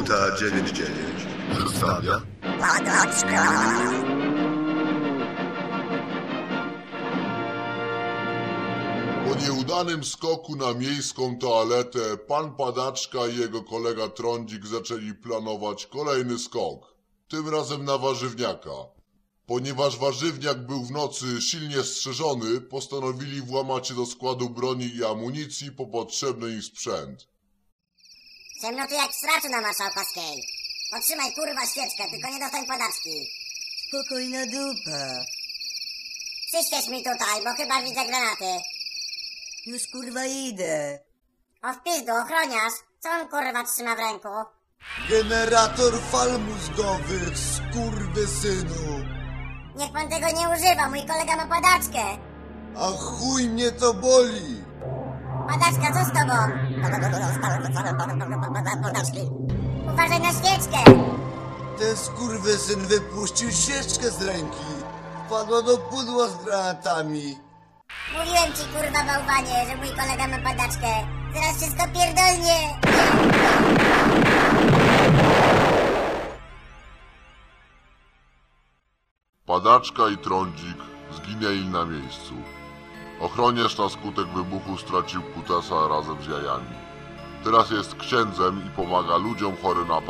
Huta 99 przedstawia Po nieudanym skoku na miejską toaletę, pan Padaczka i jego kolega Trądzik zaczęli planować kolejny skok. Tym razem na warzywniaka. Ponieważ warzywniak był w nocy silnie strzeżony, postanowili włamać się do składu broni i amunicji po potrzebny im sprzęt. Ciemno tu jak w sraczu na marszałkowskiej. Otrzymaj kurwa świeczkę, tylko nie dostań padaczki. Spokojna dupa. Przyświeć mi tutaj, bo chyba widzę granaty. Już kurwa idę. O w pizdu, ochroniarz. Co on kurwa trzyma w ręku? Generator fal mózgowych, skurwysynu. Niech pan tego nie używa, mój kolega ma padaczkę. A chuj mnie to boli. Padaczka, co z tobą? Padaczki. Uważaj na świeczkę. Ten skurwysyn wypuścił świeczkę z ręki. Wpadła do pudła z granatami. Mówiłem ci kurwa bałwanie, że mój kolega ma padaczkę. Teraz wszystko pierdolnie. Padaczka i Trądzik zginęli na miejscu. Ochroniarz na skutek wybuchu stracił kutasa razem z jajami. Teraz jest księdzem i pomaga ludziom chorym na.